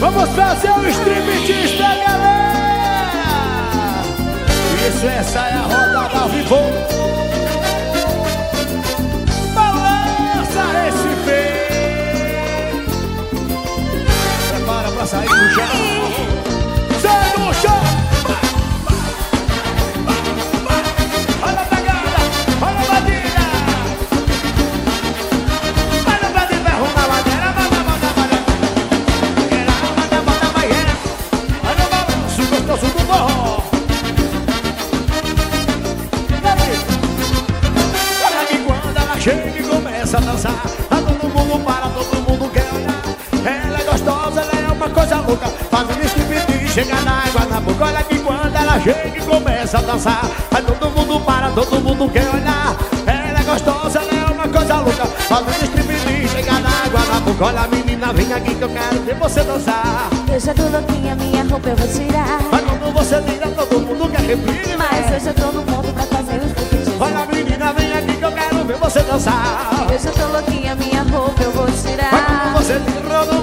Vamos fazer o striptease da galera! Isso, é a rodada ao vivo. Quando ela chega e começa a dançar. A Todo mundo para, todo mundo quer olhar. Ela é gostosa, ela é uma coisa louca. Fazendo striptease, chega na água na boca. Olha menina, vem aqui que eu quero ver você dançar. Eu já tô louquinha, minha roupa eu vou tirar. Mas quando você tira, todo mundo quer reprise Mas eu já tô no ponto pra fazer os striptease Olha menina, vem aqui que eu quero ver você dançar. Eu já tô louquinha, minha roupa eu vou tirar. Mas quando você tira, todo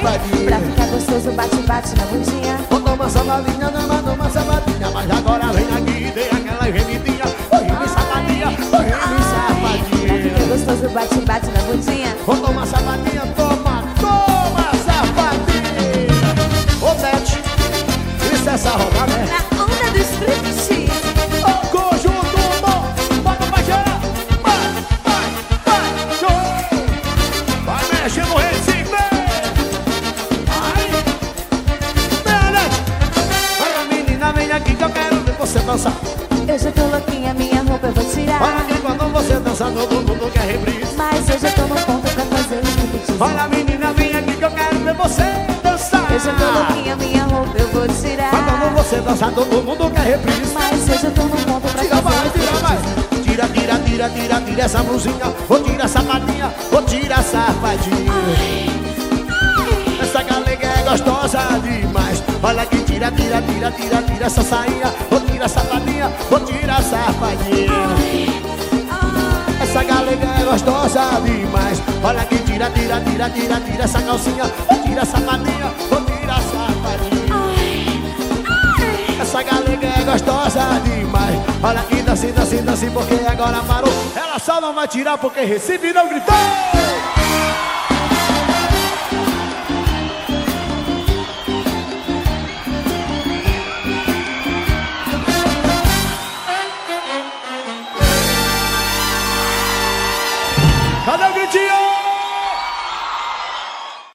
safadinha Pra ficar gostoso, bate-bate na bundinha. Vou tomar safadinha, não manda uma safadinha Mas agora vem aqui dê aquela gemidinha. Oi, me safadinha, oi, me Pra safadinha ficar gostoso, bate-bate na bundinha. Vou tomar safadinha, toma, toma safadinha Ô, Sete, isso é essa rodada, né? Você dançar. Eu já tô louquinha, minha roupa eu vou tirar. Olha que quando você dança todo mundo quer reprise. Mas eu já tô no ponto pra fazer os striptease Olha menina, vem aqui que eu quero ver você dançar. Eu já tô louquinha, minha roupa eu vou tirar. Mas quando você dançar todo mundo quer reprise. Mas eu já tô no ponto pra Tira fazer mais, tira mais Tira, tira, tira, tira, tira essa blusinha Ou tira essa patinha, ou tira a safadinha Essa galega é gostosa demais. Olha que tira, tira, tira, tira, tira essa sainha Ou tira a sapatinha, ou tira a safadinha. Essa galega é gostosa demais. Olha que tira, tira, tira, tira, tira essa calcinha. Ou tira a sapatinha, ou tira a safadinha. Essa galega é gostosa demais. Olha que dança, dança, dança Porque agora parou. Ela só não vai tirar porque Recife não gritou Valeu, Gritinho!